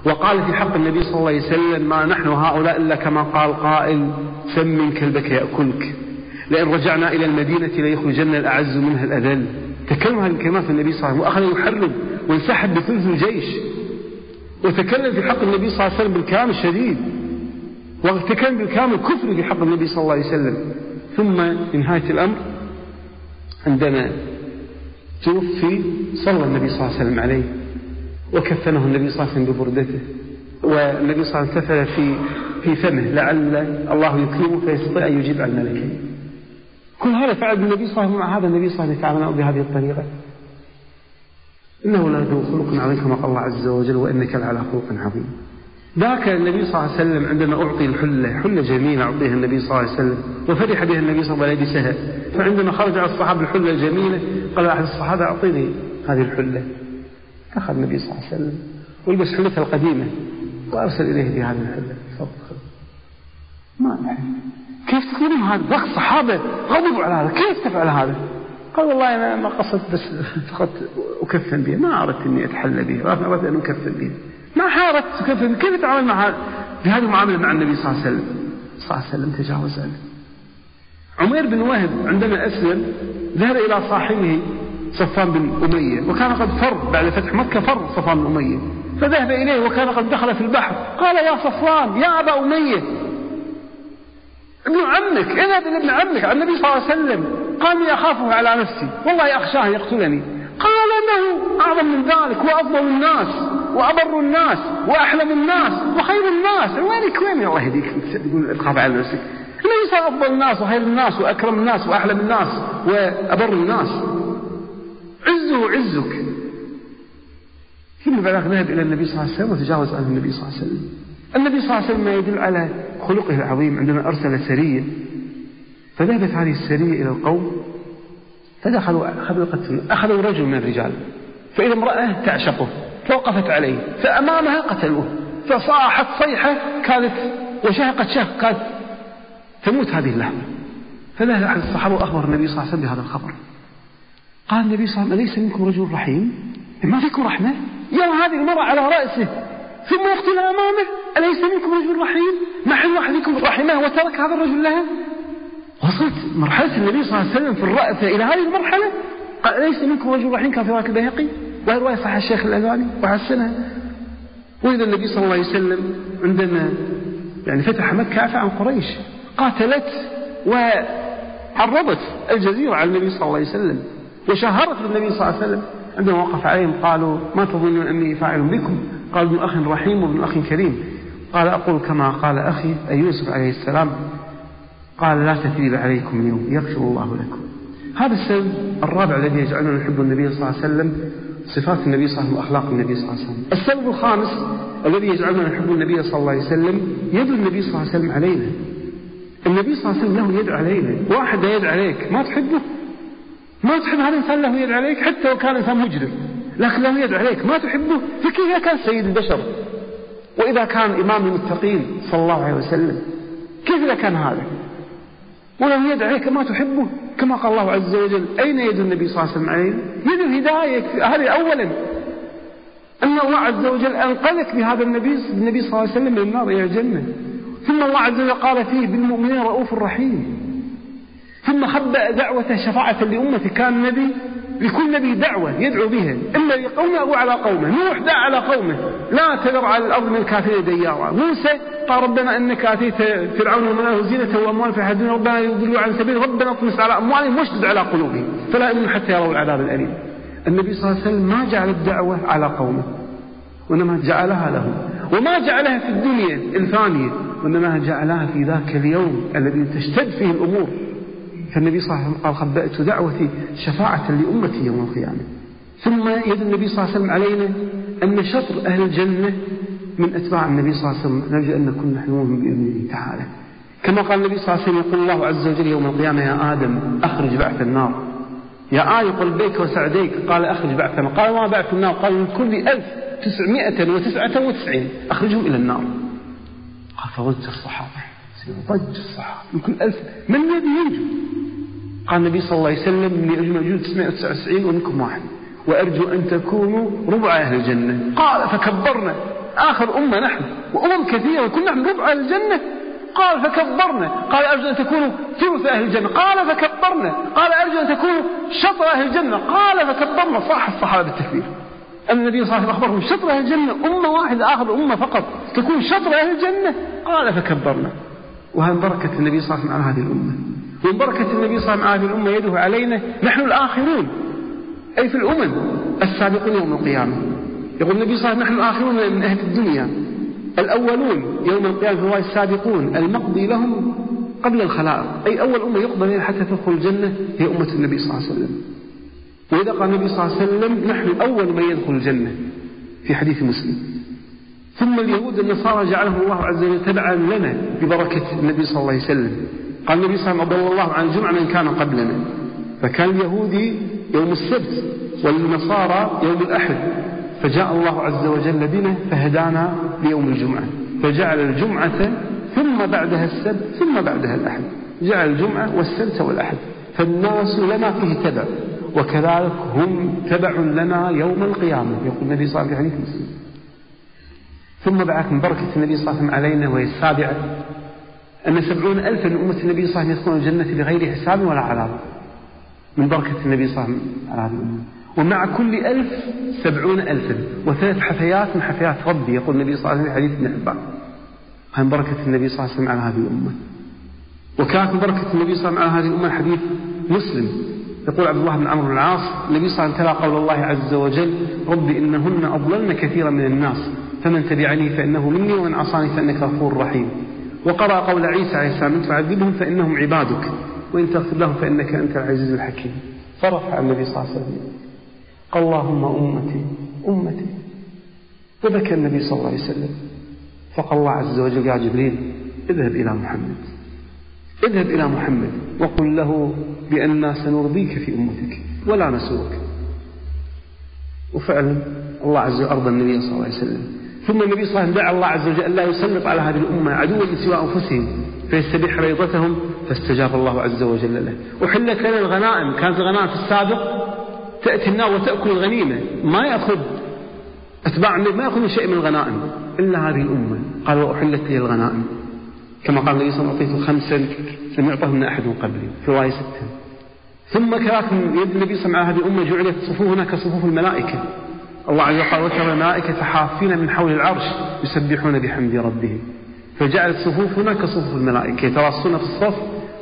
وقال في حق النبي صلى الله عليه وسلم ما نحن هؤلاء إلا كما قال قائل سمن كلبك يأكلك. لئن رجعنا إلى المدينة ليخرجن الأعز منها الأذل. تكلم هذه الكلمات النبي صلى الله عليه وسلم وأخذ يحرم وانسحب بثلث الجيش. وتكلم في حق النبي صلى الله عليه وسلم بالكلام الشديد. وتكلم بالكلام الكفر في حق النبي صلى الله عليه وسلم. ثم نهاية الأمر عندما توفي صلى النبي صلى الله عليه وسلم عليه. وكفنه النبي صلى الله عليه وسلم ببردته. والنبي صلى الله عليه وسلم في في فمه لعل الله يكرمه فيستطيع أن يجيب عن الملكين كل هذا فعل النبي صلى الله عليه وسلم مع هذا النبي صلى الله عليه وسلم بهذه الطريقة. إنه لا ذو خلق عظيم كما قال الله عز وجل وإنك لعلى خلق عظيم. ذاك النبي صلى الله عليه وسلم عندما أعطي الحلة حلة جميلة أعطيها النبي صلى الله عليه وسلم وفرح بها النبي صلى الله عليه وسلم ولبسها فعندما خرج على الصحابة الحلة الجميلة قال أحد الصحابة أعطيني هذه الحلة. أخذ النبي صلى الله عليه وسلم والبس حلته القديمة وأرسل إليه بهذه الحلة. ما كيف تقولون هذا؟ ضغط صحابة. غضبوا على هذا. كيف تفعل هذا؟ قال والله أنا ما قصدت بس فقط أكفن به. ما أردت أني أتحلى به. أردت أن أكفن به. ما حارت أكفن كيف أتعامل مع بهذه المعاملة مع النبي صلى الله عليه وسلم. صلى الله عليه وسلم تجاوز عنه. عمير بن وهب عندما أسلم ذهب إلى صاحبه صفان بن أمية وكان قد فر بعد فتح مكة فر صفان بن أمية. فذهب إليه وكان قد دخل في البحر. قال يا صفوان يا أبا أمية ابن عمك اذهب إلى ابن عمك عن النبي صلى الله عليه وسلم. قال إني أخافه على نفسي. والله أخشاه يقتلني. قال إنه أعظم من ذلك وأفضل الناس وأبر الناس وأحلم الناس وخير الناس. وينك وين الله يهديك تقول تخاف على نفسك. ليس أفضل الناس وخير الناس وأكرم الناس وأحلم الناس وأبر الناس. عزه عزك. ثم بعد ذهب إلى النبي صلى الله عليه وسلم وتجاوز عنه النبي صلى الله عليه وسلم. النبي صلى الله عليه وسلم ما يدل على خلقه العظيم عندما أرسل سرية فذهبت هذه السرية إلى القوم فدخلوا أخذوا أخذوا رجل من الرجال فإذا امرأة تعشقه فوقفت عليه فأمامها قتلوه فصاحت صيحة كانت وشهقت شهق كانت تموت هذه اللحظة. فذهب أحد الصحابة وأخبر النبي صلى الله عليه وسلم بهذا الخبر؟ قال النبي صلى الله عليه وسلم أليس منكم رجل رحيم؟ ما فيكم رحمة؟ يرى هذه المرأة على رأسه. ثم يقتل أمامه أليس منكم رجل رحيم؟ حل أحدكم رحمه وترك هذا الرجل لها؟ وصلت مرحلة النبي صلى الله عليه وسلم في الرأفة إلى هذه المرحلة قال أليس منكم رجل رحيم؟ كان في رواية البيهقي وهي رواية صحيح الشيخ الألباني وحسنها وإذا النبي صلى الله عليه وسلم عندما يعني فتح مكة عفى عن قريش قاتلت وعرضت الجزيرة على النبي صلى الله عليه وسلم وشهرت بالنبي صلى الله عليه وسلم. عندما وقف عليهم قالوا ما تظنون أني فاعل بكم؟ قال ابن أخ رحيم وابن أخ كريم. قال أقول كما قال أخي أي يوسف عليه السلام. قال لا تثريب عليكم اليوم يغفر الله لكم. هذا السبب الرابع الذي يجعلنا نحب النبي صلى الله عليه وسلم صفات النبي صلى الله عليه وسلم وأخلاق النبي صلى الله عليه وسلم. السبب الخامس الذي يجعلنا نحب النبي صلى الله عليه وسلم يد النبي صلى الله عليه وسلم علينا. النبي صلى الله عليه وسلم له يد علينا. واحد يد عليك ما تحبه. ما تحب هذا الإنسان له يد عليك حتى لو كان إنسان مجرم. لكن له يد عليك ما تحبه؟ فكيف كان سيد البشر؟ وإذا كان إمام المتقين صلى الله عليه وسلم كيف إذا كان هذا؟ وله يد عليك ما تحبه؟ كما قال الله عز وجل أين يد النبي صلى الله عليه وسلم عليه يد الهداية هذه أولا. أن الله عز وجل أنقذك بهذا النبي صلى الله عليه وسلم من النار إلى الجنة. ثم الله عز وجل قال فيه بالمؤمنين رؤوف رحيم. ثم خبأ دعوة شفاعة لأمته كان النبي لكل نبي دعوة يدعو بها. إما لقومه أو على قومه. نوح دعا على قومه. لا تذر على الأرض من الكافرين ديارا. موسى قال ربنا إنك أتيت فرعون وملأه زينة وأموال في حدنا ربنا يضلوا عن سبيل ربنا اطمس على أموالهم واشدد على قلوبهم. فلا يؤمنوا حتى يروا العذاب الأليم. النبي صلى الله عليه وسلم ما جعل الدعوة على قومه. وإنما جعلها له وما جعلها في الدنيا الفانية. وإنما جعلها في ذاك اليوم الذي تشتد فيه الأمور. فالنبي صلى الله عليه وسلم قال خبأت دعوتي شفاعة لأمتي يوم القيامة. ثم يد النبي صلى الله عليه وسلم علينا أن شطر أهل الجنة من أتباع النبي صلى الله عليه وسلم. نرجو أن نكون نحن بإذنه تعالى. كما قال النبي صلى الله عليه وسلم يقول الله عز وجل يوم القيامة يا آدم أخرج بعث النار. يا آي قلبيك وسعديك قال أخرج بعث النار. قال ما بعث النار؟ قال من كل ألف تسعمائة وتسعة وتسعين. أخرجهم إلى النار. قال فضج الصحابة. ضج الصحابة. من كل ألف من الذي ينجو قال النبي صلى الله عليه وسلم من مأجوج 999 ومنكم واحد. وأرجو أن تكونوا ربع أهل الجنة. قال فكبرنا. آخر أمة نحن. وأمم كثيرة وكنا نحن ربع أهل الجنة. قال فكبرنا. قال أرجو أن تكونوا ثلث أهل الجنة. قال فكبرنا. قال أرجو أن تكونوا شطر أهل الجنة. قال فكبرنا. صح الصحابة بالتكبير النبي صلى الله عليه وسلم أخبرهم شطر أهل الجنة. أمة واحدة آخر أمة فقط. تكون شطر أهل الجنة. قال فكبرنا. وهذا بركة النبي صلى الله عليه وسلم على هذه الأمة. من بركة النبي صلى الله عليه وسلم الأمة يده علينا نحن الآخرون. أي في الأمم السابقون يوم القيامة. يقول النبي صلى الله عليه وسلم نحن الآخرون من أهل الدنيا. الأولون يوم القيامة الرواية السابقون المقضي لهم قبل الخلائق. أي أول أمة لها حتى تدخل الجنة هي أمة النبي صلى الله عليه وسلم. وإذا قال النبي صلى الله عليه وسلم نحن أول من يدخل الجنة في حديث مسلم. ثم اليهود النصارى جعلهم الله عز وجل تبعا لنا ببركة النبي صلى الله عليه وسلم. قال النبي صلى الله عليه وسلم أضل الله عن الجمعة من كان قبلنا. فكان اليهودي يوم السبت والنصارى يوم الأحد. فجاء الله عز وجل بنا فهدانا ليوم الجمعة. فجعل الجمعة ثم بعدها السبت ثم بعدها الأحد. جعل الجمعة والسبت والأحد. فالناس لنا فيه تبع وكذلك هم تبع لنا يوم القيامة. يقول النبي صلى الله عليه وسلم. ثم بعد من بركة النبي صلى الله عليه وسلم علينا وهي السابعة. أن سبعون ألفا من أمة النبي صلى الله عليه وسلم يدخلون الجنة بغير حساب ولا عذاب. من بركة النبي صلى الله عليه وسلم. على هذه الأمة ومع كل ألف سبعون ألفا. وثلاث حفيات من حفيات ربي يقول النبي صلى الله عليه وسلم حديث ابن عباس. من بركة النبي صلى الله عليه وسلم على هذه الأمة. وكانت من بركة النبي صلى الله عليه وسلم على هذه الأمة حديث مسلم. يقول عبد الله بن عمرو بن العاص النبي صلى الله عليه وسلم قول الله عز وجل رب إنهن أضللن كثيرا من الناس فمن تبعني فإنه مني ومن عصاني فإنك غفور رحيم. وقرأ قول عيسى عليه السلام إن تعذبهم فإنهم عبادك وإن تغفر لهم فإنك أنت العزيز الحكيم. فرفع النبي صلى الله عليه وسلم. قال اللهم أمتي أمتي. وبكى النبي صلى الله عليه وسلم. فقال الله عز وجل يا جبريل اذهب إلى محمد اذهب إلى محمد وقل له بأننا سنرضيك في أمتك ولا نسوك وفعلا الله عز وجل أرضى النبي صلى الله عليه وسلم. ثم النبي صلى الله عليه وسلم دعا الله عز وجل ألا يسلط على هذه الأمة عدوا سوى أنفسهم فيستبيح ريضتهم فاستجاب الله عز وجل له. وحلت لنا الغنائم كانت الغنائم في السابق تأتي النار وتأكل الغنيمة ما يأخذ أتباع النبي ما يأخذون شيء من الغنائم إلا هذه الأمة. قال وأحلت لي الغنائم. كما قال النبي صلى الله عليه وسلم خمسا لم يعطهن أحد قبلي. في رواية ستا ثم كذلك من يد النبي صلى الله عليه وسلم هذه الأمة جعلت صفوفنا كصفوف الملائكة. الله عز وجل قال وترى الملائكة حافين من حول العرش يسبحون بحمد ربهم. فجعلت صفوفنا كصفوف الملائكة يتراصون في الصف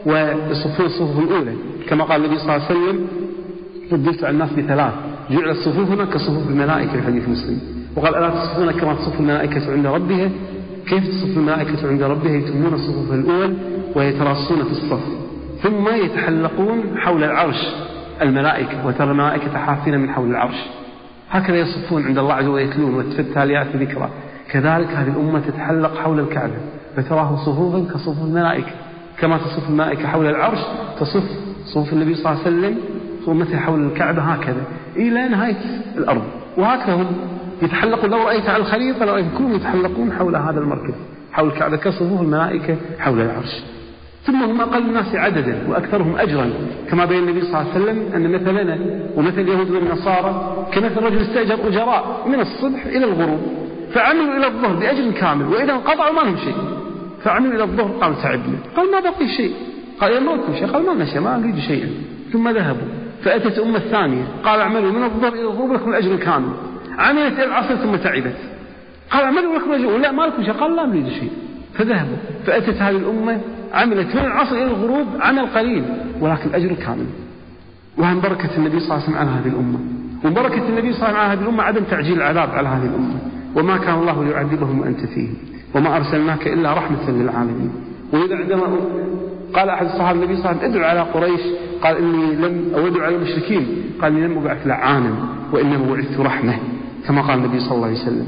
ويصفون الصفوف الأولى. كما قال النبي صلى الله عليه وسلم فضلت على الناس بثلاث. جعلت صفوفنا كصفوف الملائكة في حديث مسلم. وقال ألا تصفون كما تصف الملائكة عند ربها؟ كيف تصف الملائكة عند ربها؟ يتمون الصفوف الأول ويتراصون في الصف. ثم يتحلقون حول العرش الملائكة وترى الملائكة حافين من حول العرش. هكذا يصفون عند الله عز وجل ويتلون والتاليات ذكرى كذلك هذه الأمة تتحلق حول الكعبة فتراه صفوفا كصفوف الملائكة. كما تصف الملائكة حول العرش تصف صفوف النبي صلى الله عليه وسلم صفوف حول الكعبة هكذا. إلى نهاية الأرض. وهكذا هم يتحلقون. لو رأيت على الخريطة لو رأيت كلهم يتحلقون حول هذا المركز. حول الكعبة كصفوف الملائكة حول العرش. ثم هم أقل الناس عددا وأكثرهم أجرا كما بين النبي صلى الله عليه وسلم أن مثلنا ومثل اليهود والنصارى كمثل رجل استأجر أجراء من الصبح إلى الغروب فعملوا إلى الظهر بأجر كامل وإذا انقطعوا ما لهم شيء. فعملوا إلى الظهر قالوا تعبنا قال ما بقي شيء. قال لكم شيء قال ما نشأ ما نريد شيئا. ثم ذهبوا. فأتت أمة الثانية قال اعملوا من الظهر إلى الغروب لكم الأجر الكامل عملت إلى العصر ثم تعبت. قال اعملوا لكم أجر لا ما لكم شيء قال لا نريد شيء. فذهبوا. فأتت هذه الأمة عملت من العصر إلى الغروب عمل قليل ولكن أجر كامل. وهم بركة النبي صلى الله عليه وسلم على هذه الأمة. وبركة النبي صلى الله عليه وسلم على هذه الأمة عدم تعجيل العذاب على هذه الأمة. وما كان الله ليعذبهم وأنت فيهم. وما أرسلناك إلا رحمة للعالمين. وإذا عندما قال أحد الصحابة النبي صلى الله عليه وسلم ادعو على قريش قال إني لم أو ادعو على المشركين. قال إني لم أبعث لعانا وإنما بعثت رحمة كما قال النبي صلى الله عليه وسلم.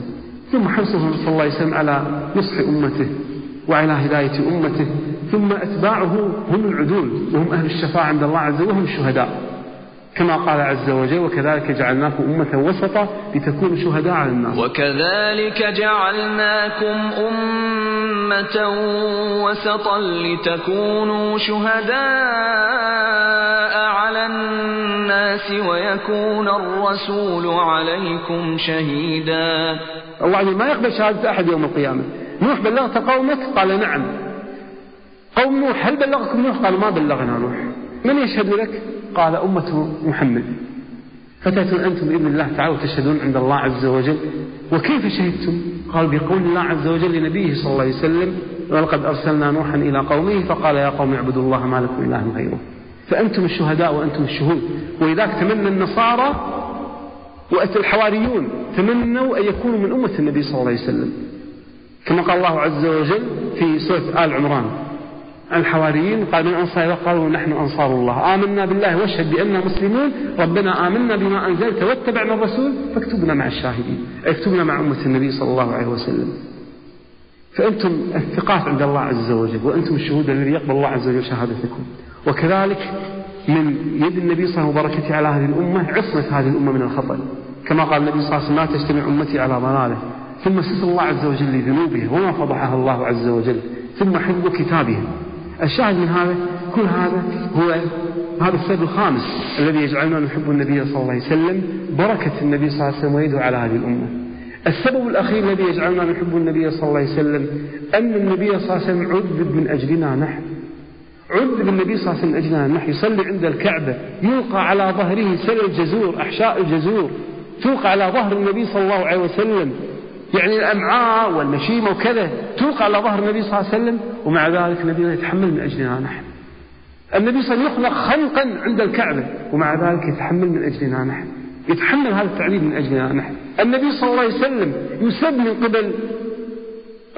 ثم حرصه صلى الله عليه وسلم على نصح أمته وعلى هداية أمته ثم أتباعه هم العدول وهم أهل الشفاعة عند الله عز وجل وهم الشهداء. كما قال عز وجل وكذلك جعلناكم أمة وسطا لتكونوا شهداء على الناس. وكذلك جعلناكم أمة وسطا لتكونوا شهداء على الناس ويكون الرسول عليكم شهيدا. الله وجل ما يقبل شهادة أحد يوم القيامة. نوح بلغت قومك؟ قال نعم. قوم نوح هل بلغكم نوح؟ قالوا ما بلغنا نوح. من يشهد لك؟ قال أمة محمد. فتأتون أنتم بإذن الله تعالى وتشهدون عند الله عز وجل. وكيف شهدتم؟ قال بقول الله عز وجل لنبيه صلى الله عليه وسلم ولقد أرسلنا نوحا إلى قومه فقال يا قوم اعبدوا الله ما لكم إله غيره. فأنتم الشهداء وأنتم الشهود. ولذلك تمنى النصارى وأتى الحواريون تمنوا أن يكونوا من أمة النبي صلى الله عليه وسلم. كما قال الله عز وجل في سورة آل عمران الحواريين قال من أنصار قالوا نحن أنصار الله. آمنا بالله واشهد بأننا مسلمون. ربنا آمنا بما أنزلت واتبعنا الرسول فاكتبنا مع الشاهدين. اكتبنا مع أمة النبي صلى الله عليه وسلم. فأنتم الثقات عند الله عز وجل وأنتم الشهود الذي يقبل الله عز وجل شهادتكم. وكذلك من يد النبي صلى الله عليه وسلم وبركته على هذه الأمة عصمة هذه الأمة من الخطأ كما قال النبي صلى الله عليه وسلم لا تجتمع أمتي على ضلاله. ثم ستر الله عز وجل لذنوبها وما فضحها الله عز وجل. ثم حفظ كتابها الشاهد من هذا كل هذا هو هذا السبب الخامس الذي يجعلنا نحب النبي صلى الله عليه وسلم بركة النبي صلى الله عليه وسلم ويده على هذه الأمة. السبب الأخير الذي يجعلنا نحب النبي صلى الله عليه وسلم أن النبي صلى الله عليه وسلم عذب من أجلنا نحن. عذب النبي صلى الله عليه وسلم من أجلنا نحن. يصلي عند الكعبة يلقى على ظهره سل الجزور أحشاء الجزور توقع على ظهر النبي صلى الله عليه وسلم. يعني الأمعاء والمشيمة وكذا توقع على ظهر النبي صلى الله عليه وسلم ومع ذلك النبي يتحمل من أجلنا نحن. النبي صلى الله عليه وسلم يخلق خلقا عند الكعبة ومع ذلك يتحمل من أجلنا نحن. يتحمل هذا التعذيب من أجلنا نحن. النبي صلى الله عليه وسلم يسب من قبل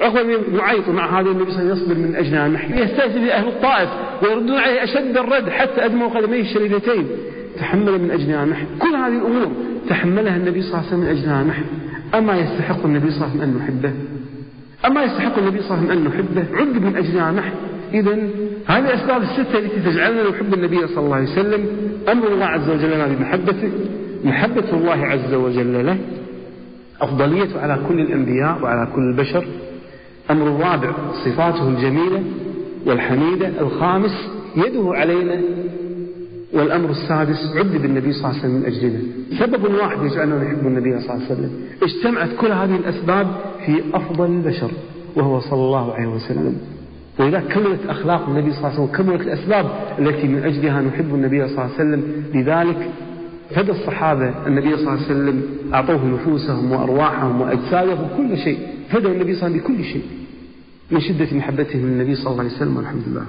عقبة يعيط مع هذا النبي صلى الله عليه وسلم يصبر من أجلنا نحن. يستهزئ بأهل الطائف ويردون عليه أشد الرد حتى أدموا قدميه الشريفتين تحمل من أجلنا نحن. كل هذه الأمور تحملها النبي صلى الله عليه وسلم من أجلنا نحن. أما يستحق النبي صلى الله عليه وسلم أن نحبه؟ أما يستحق النبي صلى الله عليه وسلم أن نحبه؟ عذب من أجلنا نحن. إذا هذه الأسباب الستة التي تجعلنا نحب النبي صلى الله عليه وسلم. أمر الله عز وجل لنا بمحبته. محبة الله عز وجل له. أفضلية على كل الأنبياء وعلى كل البشر. أمر الرابع صفاته الجميلة والحميدة الخامس يده علينا. والأمر السادس عد بالنبي صلى الله عليه وسلم من أجلنا. سبب واحد يجعلنا نحب النبي صلى الله عليه وسلم. اجتمعت كل هذه الأسباب في أفضل البشر وهو صلى الله عليه وسلم. ولذا كملت أخلاق النبي صلى الله عليه وسلم كملت الأسباب التي من أجلها نحب النبي صلى الله عليه وسلم. لذلك فدى الصحابة النبي صلى الله عليه وسلم أعطوه نفوسهم وأرواحهم وأجسادهم كل شيء. فدى النبي صلى الله عليه وسلم بكل شيء. من شدة محبتهم للنبي صلى الله عليه وسلم والحمد لله.